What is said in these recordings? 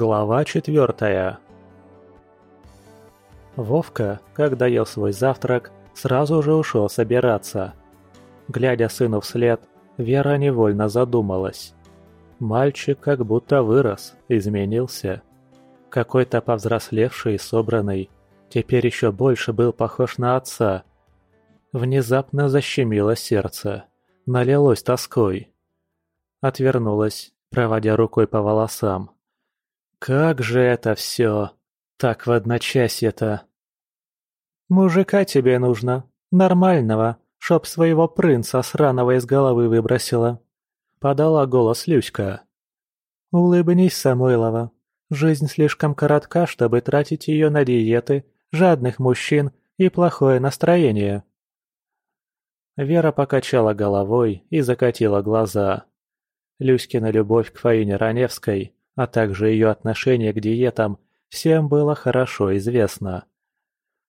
Глава четвертая Вовка, когда ел свой завтрак, сразу же ушел собираться. Глядя сыну вслед, Вера невольно задумалась. Мальчик как будто вырос, изменился. Какой-то повзрослевший и собранный, теперь еще больше был похож на отца. Внезапно защемило сердце, налилось тоской. Отвернулась, проводя рукой по волосам. Как же это все! Так в одночасье-то! «Мужика тебе нужно, нормального, чтоб своего принца сраного из головы выбросила», — подала голос Люська. «Улыбнись, Самойлова. Жизнь слишком коротка, чтобы тратить ее на диеты, жадных мужчин и плохое настроение». Вера покачала головой и закатила глаза. Люськина любовь к Фаине Раневской, а также ее отношение к диетам, всем было хорошо известно.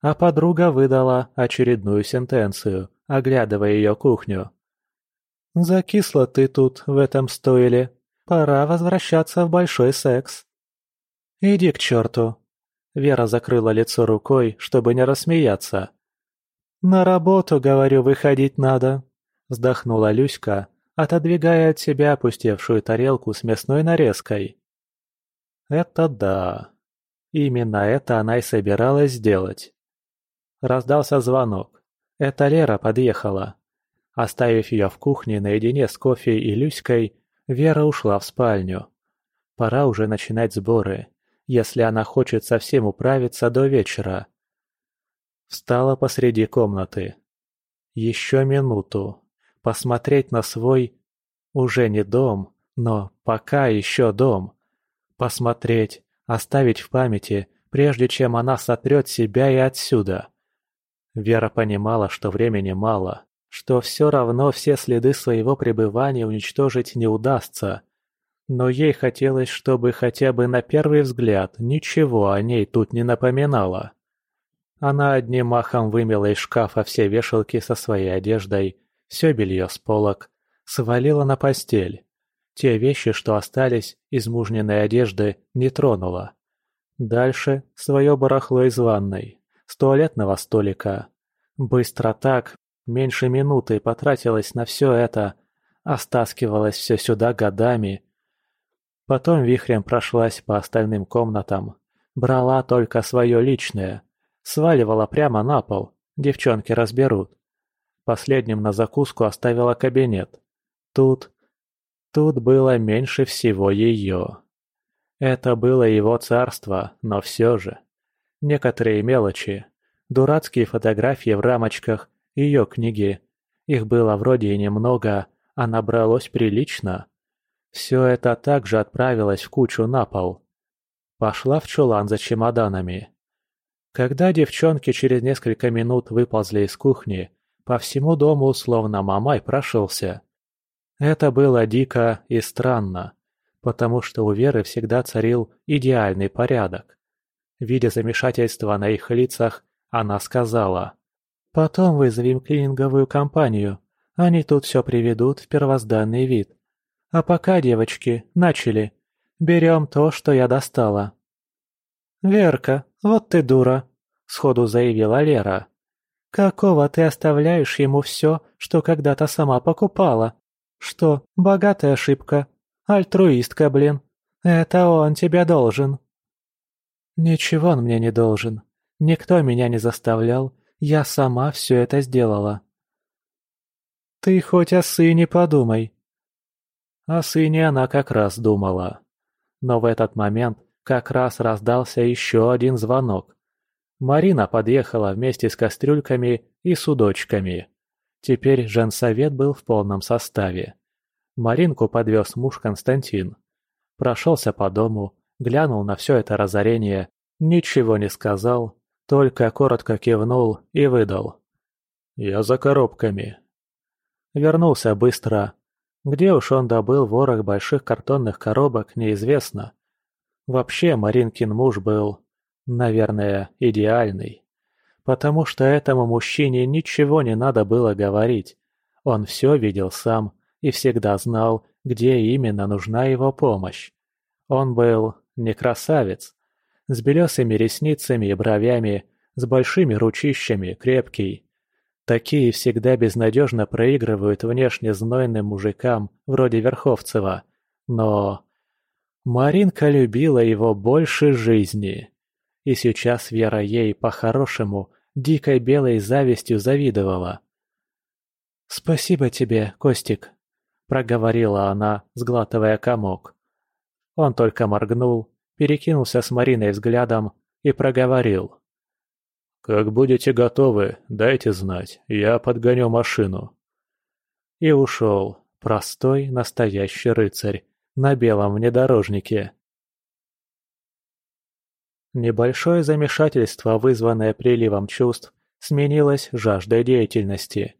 А подруга выдала очередную сентенцию, оглядывая ее кухню. «Закисла ты тут, в этом стойле. Пора возвращаться в большой секс». «Иди к черту!» Вера закрыла лицо рукой, чтобы не рассмеяться. «На работу, говорю, выходить надо», — вздохнула Люська, отодвигая от себя опустевшую тарелку с мясной нарезкой. Это да. Именно это она и собиралась сделать. Раздался звонок. Это Лера подъехала. Оставив ее в кухне наедине с кофе и Люськой, Вера ушла в спальню. Пора уже начинать сборы, если она хочет совсем управиться до вечера. Встала посреди комнаты. Еще минуту посмотреть на свой, уже не дом, но пока еще дом. Посмотреть, оставить в памяти, прежде чем она сотрет себя и отсюда. Вера понимала, что времени мало, что все равно все следы своего пребывания уничтожить не удастся. Но ей хотелось, чтобы хотя бы на первый взгляд ничего о ней тут не напоминало. Она одним махом вымела из шкафа все вешалки со своей одеждой, все белье с полок, свалила на постель. Те вещи, что остались из мужниной одежды, не тронула. Дальше свое барахло из ванной, с туалетного столика. Быстро так, меньше минуты потратилась на все это, а все сюда годами. Потом вихрем прошлась по остальным комнатам, брала только свое личное, сваливала прямо на пол, девчонки разберут. Последним на закуску оставила кабинет. Тут... Тут было меньше всего ее. Это было его царство, но все же. Некоторые мелочи. Дурацкие фотографии в рамочках, ее книги. Их было вроде и немного, а набралось прилично. Все это также отправилось в кучу на пол. Пошла в чулан за чемоданами. Когда девчонки через несколько минут выползли из кухни, по всему дому словно мамай прошелся. Это было дико и странно, потому что у Веры всегда царил идеальный порядок. Видя замешательство на их лицах, она сказала, «Потом вызовем клининговую компанию, они тут все приведут в первозданный вид. А пока, девочки, начали. Берем то, что я достала». «Верка, вот ты дура», — сходу заявила Лера. Какого ты оставляешь ему все, что когда-то сама покупала? Что, богатая ошибка? Альтруистка, блин. Это он тебе должен. Ничего он мне не должен. Никто меня не заставлял. Я сама все это сделала. Ты хоть о сыне подумай. О сыне она как раз думала. Но в этот момент как раз раздался еще один звонок. Марина подъехала вместе с кастрюльками и судочками. Теперь женсовет был в полном составе. Маринку подвез муж Константин. Прошелся по дому, глянул на все это разорение, ничего не сказал, только коротко кивнул и выдал. «Я за коробками». Вернулся быстро. Где уж он добыл ворох больших картонных коробок, неизвестно. Вообще Маринкин муж был Наверное, идеальный. Потому что этому мужчине ничего не надо было говорить. Он все видел сам и всегда знал, где именно нужна его помощь. Он был не красавец. С белесыми ресницами и бровями, с большими ручищами, крепкий. Такие всегда безнадежно проигрывают внешне знойным мужикам, вроде Верховцева. Но... Маринка любила его больше жизни. И сейчас Вера ей, по-хорошему, дикой белой завистью завидовала. «Спасибо тебе, Костик», — проговорила она, сглатывая комок. Он только моргнул, перекинулся с Мариной взглядом и проговорил. «Как будете готовы, дайте знать, я подгоню машину». И ушел, простой, настоящий рыцарь, на белом внедорожнике. Небольшое замешательство, вызванное приливом чувств, сменилось жаждой деятельности.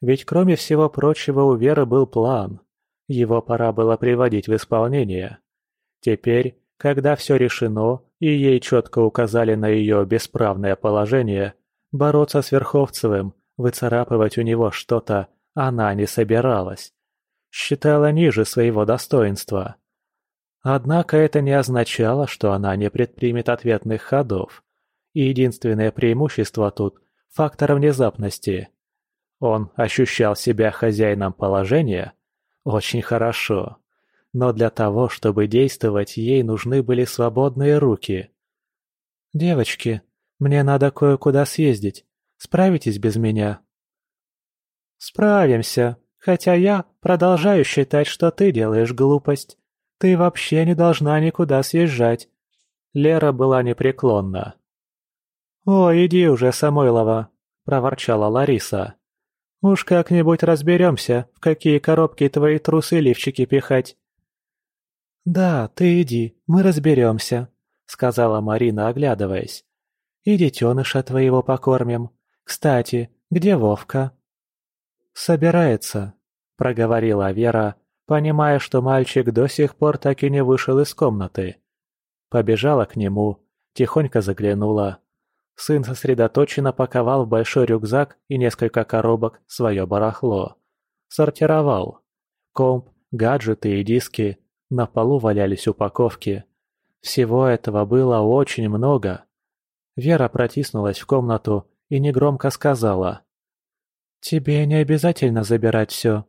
Ведь кроме всего прочего у Веры был план. Его пора было приводить в исполнение. Теперь, когда все решено и ей четко указали на ее бесправное положение, бороться с Верховцевым, выцарапывать у него что-то она не собиралась. Считала ниже своего достоинства. Однако это не означало, что она не предпримет ответных ходов. И единственное преимущество тут – фактор внезапности. Он ощущал себя хозяином положения очень хорошо. Но для того, чтобы действовать, ей нужны были свободные руки. «Девочки, мне надо кое-куда съездить. Справитесь без меня?» «Справимся, хотя я продолжаю считать, что ты делаешь глупость. Ты вообще не должна никуда съезжать». Лера была непреклонна. «О, иди уже, Самойлова», – проворчала Лариса. «Уж как-нибудь разберемся, в какие коробки твои трусы-лифчики пихать». «Да, ты иди, мы разберемся», — сказала Марина, оглядываясь. «И детеныша твоего покормим. Кстати, где Вовка?» «Собирается», — проговорила Вера, понимая, что мальчик до сих пор так и не вышел из комнаты. Побежала к нему, тихонько заглянула. Сын сосредоточенно паковал в большой рюкзак и несколько коробок свое барахло. Сортировал. Комп, гаджеты и диски. На полу валялись упаковки. Всего этого было очень много. Вера протиснулась в комнату и негромко сказала. «Тебе не обязательно забирать все.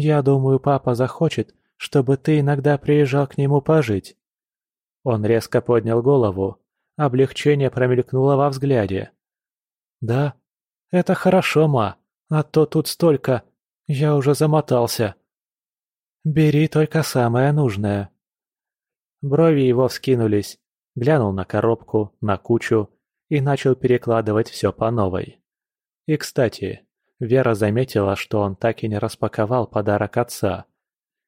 Я думаю, папа захочет, чтобы ты иногда приезжал к нему пожить». Он резко поднял голову. Облегчение промелькнуло во взгляде. «Да, это хорошо, ма, а то тут столько. Я уже замотался». «Бери только самое нужное». Брови его вскинулись, глянул на коробку, на кучу и начал перекладывать все по новой. И, кстати, Вера заметила, что он так и не распаковал подарок отца.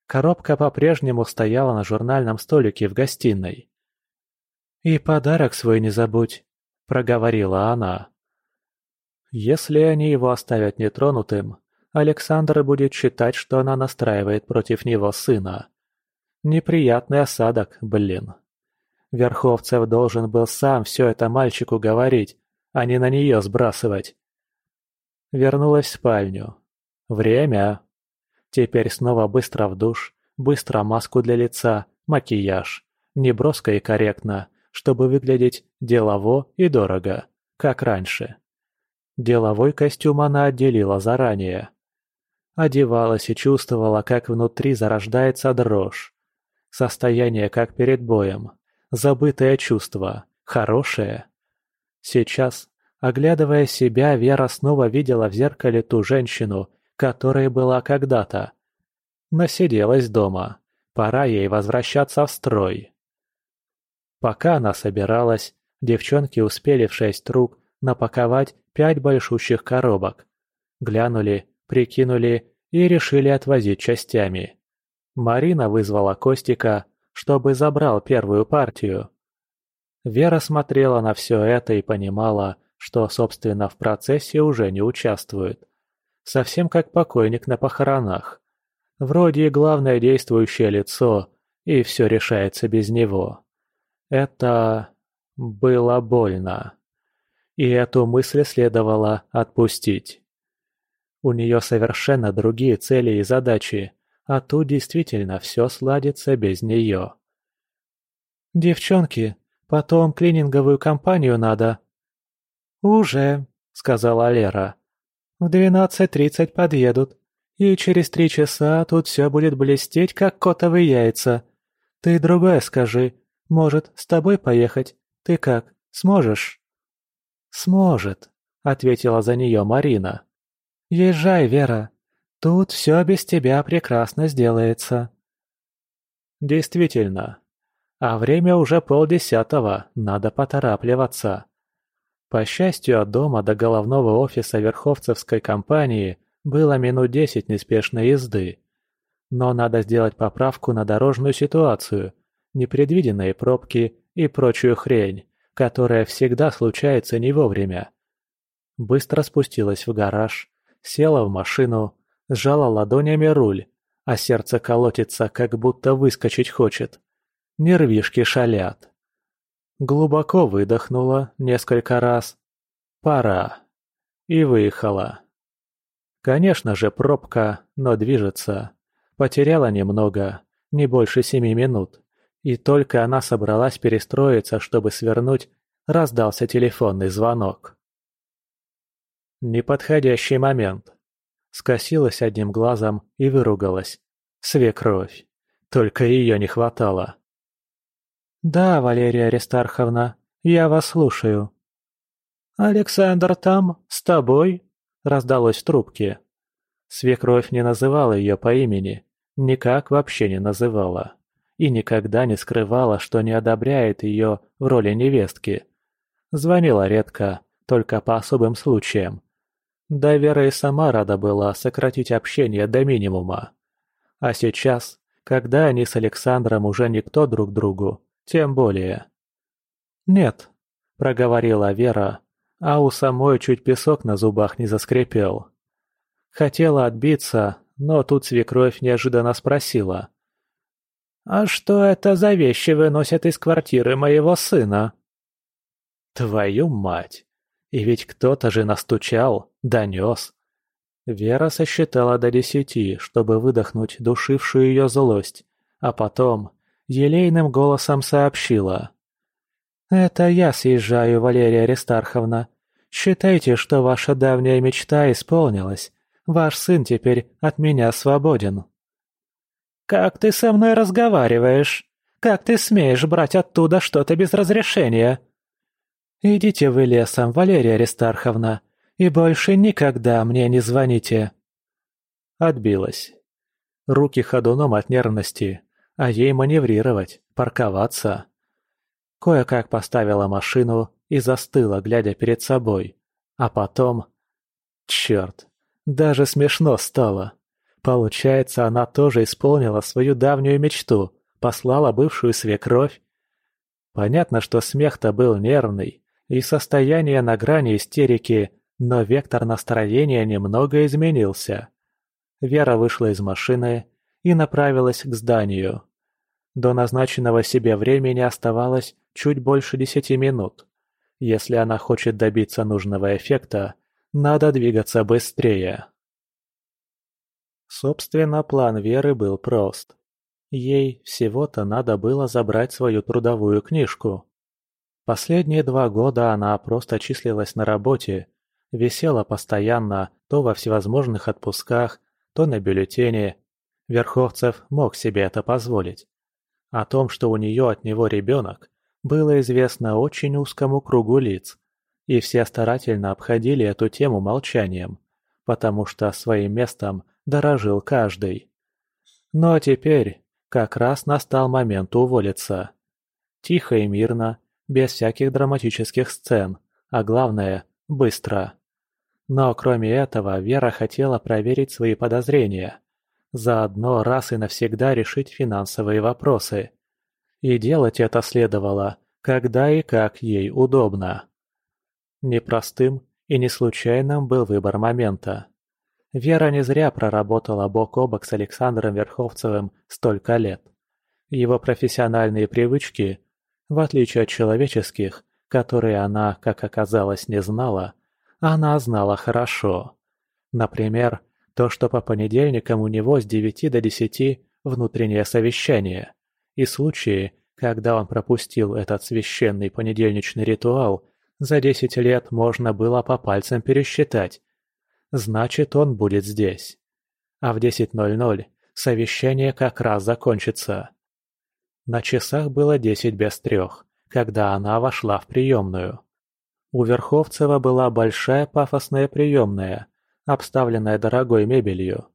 Коробка по-прежнему стояла на журнальном столике в гостиной. «И подарок свой не забудь», — проговорила она. Если они его оставят нетронутым, Александр будет считать, что она настраивает против него сына. Неприятный осадок, блин. Верховцев должен был сам все это мальчику говорить, а не на нее сбрасывать. Вернулась в спальню. Время. Теперь снова быстро в душ, быстро маску для лица, макияж. Неброско и корректно, чтобы выглядеть делово и дорого, как раньше. Деловой костюм она отделила заранее. Одевалась и чувствовала, как внутри зарождается дрожь. Состояние как перед боем. Забытое чувство. Хорошее. Сейчас Оглядывая себя, Вера снова видела в зеркале ту женщину, которая была когда-то. Насиделась дома. Пора ей возвращаться в строй. Пока она собиралась, девчонки успели в шесть рук напаковать пять большущих коробок. Глянули, прикинули и решили отвозить частями. Марина вызвала Костика, чтобы забрал первую партию. Вера смотрела на все это и понимала, что, собственно, в процессе уже не участвует. Совсем как покойник на похоронах. Вроде и главное действующее лицо, и все решается без него. Это... было больно. И эту мысль следовало отпустить. У нее совершенно другие цели и задачи, а тут действительно все сладится без нее. «Девчонки, потом клининговую компанию надо». «Уже», — сказала Лера. «В двенадцать тридцать подъедут, и через три часа тут все будет блестеть, как котовые яйца. Ты другое скажи, может, с тобой поехать? Ты как, сможешь?» «Сможет», — ответила за нее Марина. «Езжай, Вера. Тут все без тебя прекрасно сделается». Действительно. А время уже полдесятого, надо поторапливаться. По счастью, от дома до головного офиса Верховцевской компании было минут десять неспешной езды. Но надо сделать поправку на дорожную ситуацию, непредвиденные пробки и прочую хрень, которая всегда случается не вовремя. Быстро спустилась в гараж, села в машину, сжала ладонями руль, а сердце колотится, как будто выскочить хочет. Нервишки шалят. Глубоко выдохнула несколько раз. Пора. И выехала. Конечно же пробка, но движется. Потеряла немного, не больше семи минут. И только она собралась перестроиться, чтобы свернуть, раздался телефонный звонок. Неподходящий момент. Скосилась одним глазом и выругалась. Свекровь. Только ее не хватало. «Да, Валерия Аристарховна, я вас слушаю». «Александр там, с тобой?» — раздалось в трубке. Свекровь не называла ее по имени, никак вообще не называла и никогда не скрывала, что не одобряет ее в роли невестки. Звонила редко, только по особым случаям. Да Вера и сама рада была сократить общение до минимума. А сейчас, когда они с Александром уже никто друг другу, тем более. «Нет», — проговорила Вера, а у самой чуть песок на зубах не заскрипел. Хотела отбиться, но тут свекровь неожиданно спросила. «А что это за вещи выносят из квартиры моего сына?» «Твою мать! И ведь кто-то же настучал, донес!» Вера сосчитала до десяти, чтобы выдохнуть душившую ее злость, а потом елейным голосом сообщила. «Это я съезжаю, Валерия Аристарховна. Считайте, что ваша давняя мечта исполнилась. Ваш сын теперь от меня свободен». «Как ты со мной разговариваешь? Как ты смеешь брать оттуда что-то без разрешения?» «Идите вы лесом, Валерия Аристарховна, и больше никогда мне не звоните». Отбилась. Руки ходуном от нервности, а ей маневрировать, парковаться. Кое-как поставила машину и застыла, глядя перед собой. А потом... Черт, даже смешно стало. Получается, она тоже исполнила свою давнюю мечту, послала бывшую свекровь. Понятно, что смех-то был нервный, и состояние на грани истерики, но вектор настроения немного изменился. Вера вышла из машины и направилась к зданию. До назначенного себе времени оставалось чуть больше десяти минут. Если она хочет добиться нужного эффекта, надо двигаться быстрее. Собственно, план Веры был прост. Ей всего-то надо было забрать свою трудовую книжку. Последние два года она просто числилась на работе, висела постоянно то во всевозможных отпусках, то на бюллетене. Верховцев мог себе это позволить. О том, что у нее от него ребенок, было известно очень узкому кругу лиц, и все старательно обходили эту тему молчанием, потому что своим местом дорожил каждый. Но теперь как раз настал момент уволиться. Тихо и мирно, без всяких драматических сцен, а главное – быстро. Но кроме этого Вера хотела проверить свои подозрения. Заодно раз и навсегда решить финансовые вопросы. И делать это следовало, когда и как ей удобно. Непростым и не случайным был выбор момента. Вера не зря проработала бок о бок с Александром Верховцевым столько лет. Его профессиональные привычки, в отличие от человеческих, которые она, как оказалось, не знала, она знала хорошо. Например, то, что по понедельникам у него с 9 до 10 внутреннее совещание, и случаи, Когда он пропустил этот священный понедельничный ритуал, за десять лет можно было по пальцам пересчитать. Значит, он будет здесь. А в 10.00 совещание как раз закончится. На часах было десять без трех, когда она вошла в приемную. У Верховцева была большая пафосная приемная, обставленная дорогой мебелью.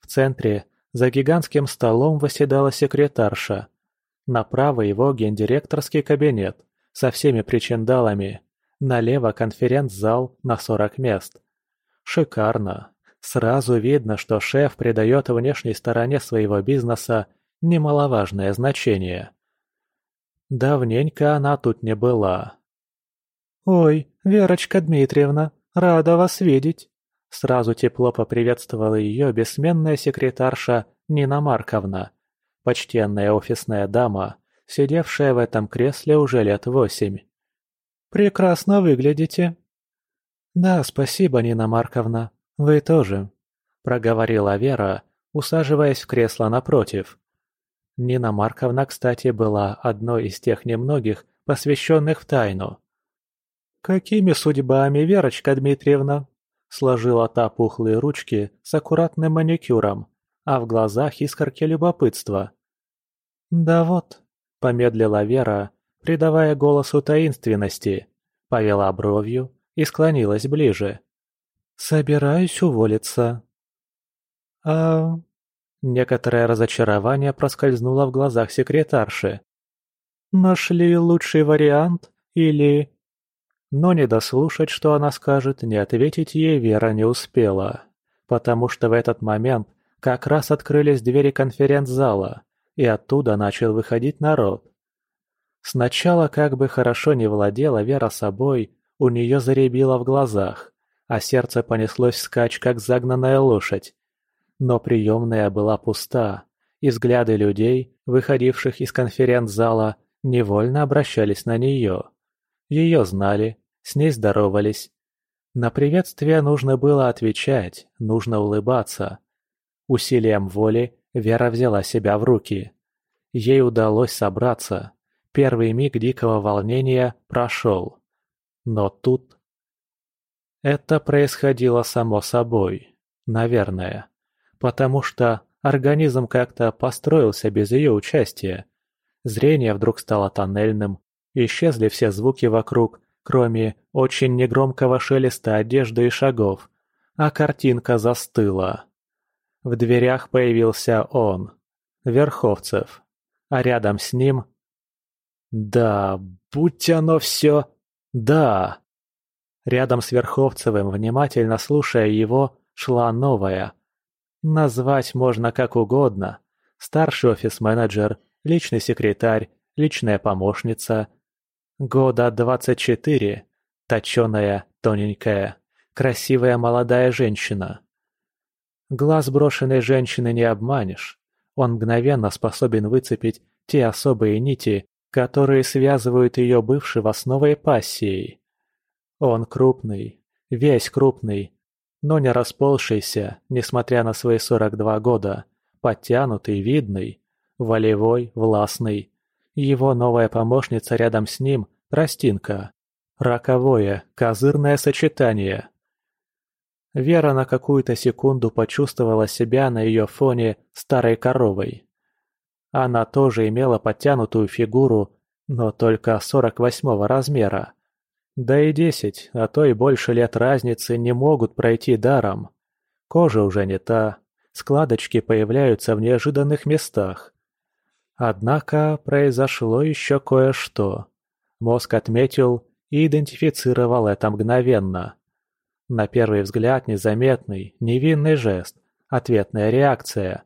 В центре, за гигантским столом, восседала секретарша. Направо его гендиректорский кабинет со всеми причиндалами. Налево конференц-зал на 40 мест. Шикарно. Сразу видно, что шеф придает внешней стороне своего бизнеса немаловажное значение. Давненько она тут не была. «Ой, Верочка Дмитриевна, рада вас видеть!» Сразу тепло поприветствовала ее бессменная секретарша Нина Марковна, почтенная офисная дама, сидевшая в этом кресле уже лет восемь. «Прекрасно выглядите!» «Да, спасибо, Нина Марковна, вы тоже», — проговорила Вера, усаживаясь в кресло напротив. Нина Марковна, кстати, была одной из тех немногих, посвященных в тайну. «Какими судьбами, Верочка Дмитриевна?» Сложила та пухлые ручки с аккуратным маникюром, а в глазах искорки любопытства. «Да вот», — помедлила Вера, придавая голосу таинственности, повела бровью и склонилась ближе. «Собираюсь уволиться». «А...» Некоторое разочарование проскользнуло в глазах секретарши. «Нашли лучший вариант или...» Но не дослушать, что она скажет, не ответить ей Вера не успела, потому что в этот момент как раз открылись двери конференц-зала, и оттуда начал выходить народ. Сначала, как бы хорошо не владела Вера собой, у нее заребило в глазах, а сердце понеслось вскачь, как загнанная лошадь. Но приемная была пуста, и взгляды людей, выходивших из конференц-зала, невольно обращались на нее. Ее знали, с ней здоровались. На приветствие нужно было отвечать, нужно улыбаться. Усилием воли Вера взяла себя в руки. Ей удалось собраться. Первый миг дикого волнения прошел. Но тут... Это происходило само собой, наверное. Потому что организм как-то построился без ее участия. Зрение вдруг стало тоннельным, Исчезли все звуки вокруг, кроме очень негромкого шелеста одежды и шагов, а картинка застыла. В дверях появился он, Верховцев, а рядом с ним... Да, будь оно все... Да! Рядом с Верховцевым, внимательно слушая его, шла новая. Назвать можно как угодно. Старший офис-менеджер, личный секретарь, личная помощница, Года двадцать четыре, точеная, тоненькая, красивая молодая женщина. Глаз брошенной женщины не обманешь. Он мгновенно способен выцепить те особые нити, которые связывают ее бывшего с новой пассией. Он крупный, весь крупный, но не расползшийся, несмотря на свои сорок два года, подтянутый, видный, волевой, властный, его новая помощница рядом с ним – тростинка. Роковое, козырное сочетание. Вера на какую-то секунду почувствовала себя на ее фоне старой коровой. Она тоже имела подтянутую фигуру, но только 48 размера. Да и 10, а то и больше лет разницы не могут пройти даром. Кожа уже не та, складочки появляются в неожиданных местах. Однако произошло еще кое-что. Мозг отметил и идентифицировал это мгновенно. На первый взгляд незаметный, невинный жест, ответная реакция.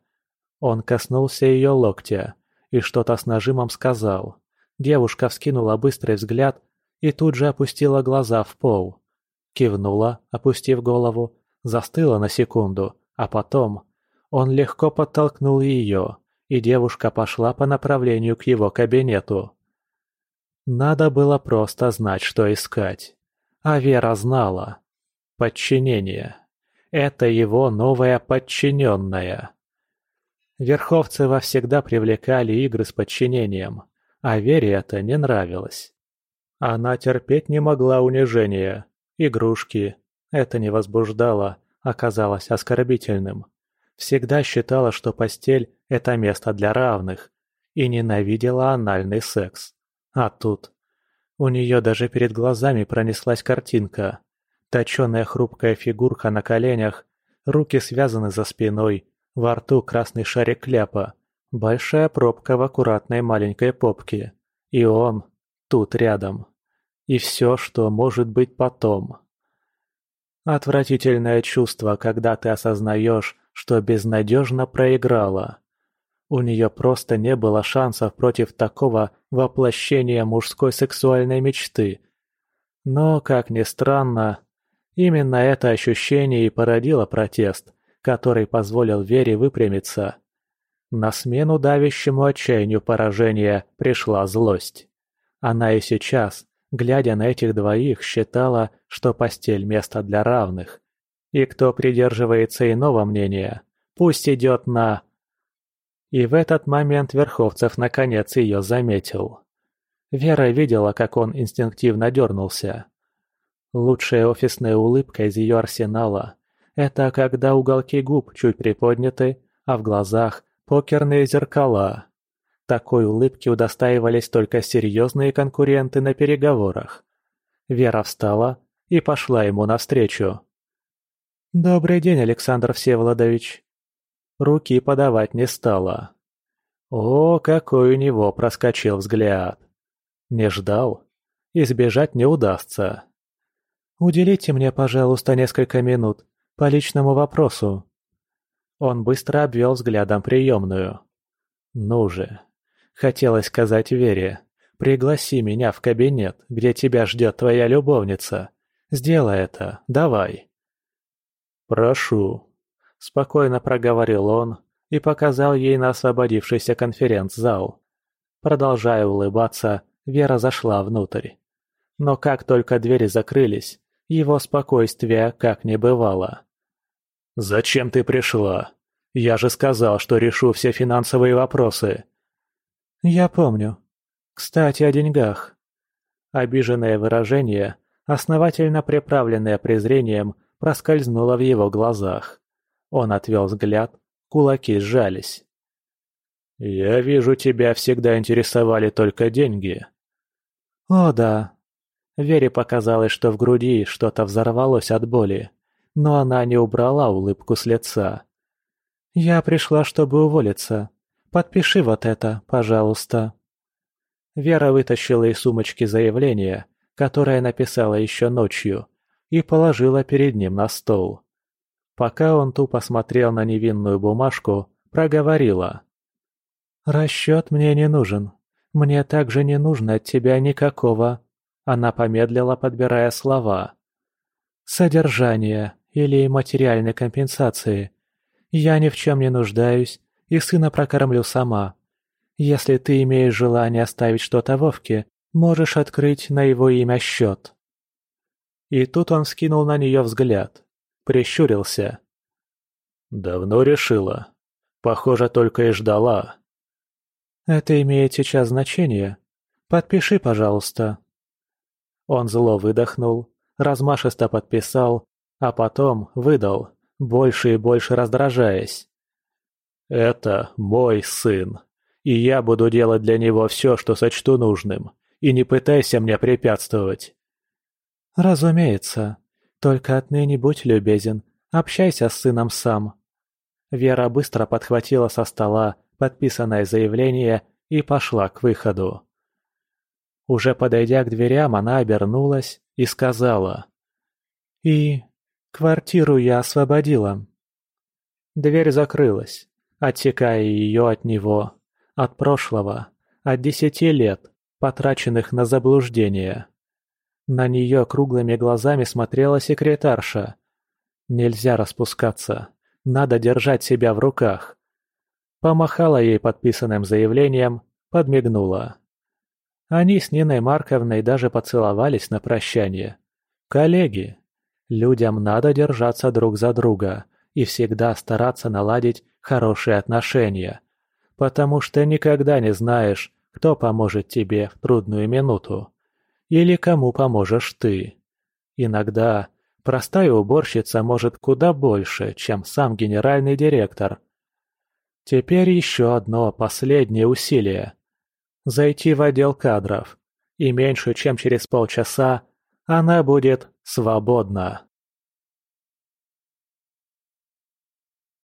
Он коснулся ее локтя и что-то с нажимом сказал. Девушка вскинула быстрый взгляд и тут же опустила глаза в пол. Кивнула, опустив голову, застыла на секунду, а потом он легко подтолкнул ее, и девушка пошла по направлению к его кабинету. Надо было просто знать, что искать. А Вера знала. Подчинение. Это его новая подчиненная. Верховцева всегда привлекали игры с подчинением. а Вере это не нравилось. Она терпеть не могла унижения, игрушки. Это не возбуждало, оказалось оскорбительным. Всегда считала, что постель – это место для равных, и ненавидела анальный секс. А тут... У нее даже перед глазами пронеслась картинка. Точеная хрупкая фигурка на коленях, руки связаны за спиной, во рту красный шарик кляпа, большая пробка в аккуратной маленькой попке. И он тут рядом. И все, что может быть потом. Отвратительное чувство, когда ты осознаешь, что безнадежно проиграла. У нее просто не было шансов против такого воплощения мужской сексуальной мечты. Но, как ни странно, именно это ощущение и породило протест, который позволил Вере выпрямиться. На смену давящему отчаянию поражения пришла злость. Она и сейчас, глядя на этих двоих, считала, что постель – место для равных. И кто придерживается иного мнения, пусть идет на и в этот момент Верховцев наконец ее заметил. Вера видела, как он инстинктивно дернулся. Лучшая офисная улыбка из ее арсенала – это когда уголки губ чуть приподняты, а в глазах покерные зеркала. Такой улыбки удостаивались только серьезные конкуренты на переговорах. Вера встала и пошла ему навстречу. «Добрый день, Александр Всеволодович», руки подавать не стала. О, какой у него проскочил взгляд! Не ждал? Избежать не удастся. «Уделите мне, пожалуйста, несколько минут по личному вопросу». Он быстро обвел взглядом приемную. «Ну же!» Хотелось сказать Вере. «Пригласи меня в кабинет, где тебя ждет твоя любовница. Сделай это, давай». «Прошу», Спокойно проговорил он и показал ей на освободившийся конференц-зал. Продолжая улыбаться, Вера зашла внутрь. Но как только двери закрылись, его спокойствия как не бывало. «Зачем ты пришла? Я же сказал, что решу все финансовые вопросы». «Я помню. Кстати, о деньгах». Обиженное выражение, основательно приправленное презрением, проскользнуло в его глазах. Он отвел взгляд, кулаки сжались. «Я вижу, тебя всегда интересовали только деньги». «О, да». Вере показалось, что в груди что-то взорвалось от боли, но она не убрала улыбку с лица. «Я пришла, чтобы уволиться. Подпиши вот это, пожалуйста». Вера вытащила из сумочки заявление, которое написала еще ночью, и положила перед ним на стол. Пока он тупо смотрел на невинную бумажку, проговорила. «Расчет мне не нужен. Мне также не нужно от тебя никакого...» Она помедлила, подбирая слова. «Содержание или материальной компенсации. Я ни в чем не нуждаюсь и сына прокормлю сама. Если ты имеешь желание оставить что-то Вовке, можешь открыть на его имя счет». И тут он скинул на нее взгляд прищурился. «Давно решила. Похоже, только и ждала». «Это имеет сейчас значение. Подпиши, пожалуйста». Он зло выдохнул, размашисто подписал, а потом выдал, больше и больше раздражаясь. «Это мой сын, и я буду делать для него все, что сочту нужным, и не пытайся мне препятствовать». «Разумеется», только отныне будь любезен, общайся с сыном сам». Вера быстро подхватила со стола подписанное заявление и пошла к выходу. Уже подойдя к дверям, она обернулась и сказала. «И квартиру я освободила». Дверь закрылась, отсекая ее от него, от прошлого, от десяти лет, потраченных на заблуждение. На нее круглыми глазами смотрела секретарша. Нельзя распускаться. Надо держать себя в руках. Помахала ей подписанным заявлением, подмигнула. Они с Ниной Марковной даже поцеловались на прощание. Коллеги. Людям надо держаться друг за друга и всегда стараться наладить хорошие отношения. Потому что никогда не знаешь, кто поможет тебе в трудную минуту. Или кому поможешь ты. Иногда простая уборщица может куда больше, чем сам генеральный директор. Теперь еще одно последнее усилие. Зайти в отдел кадров, и меньше чем через полчаса она будет свободна.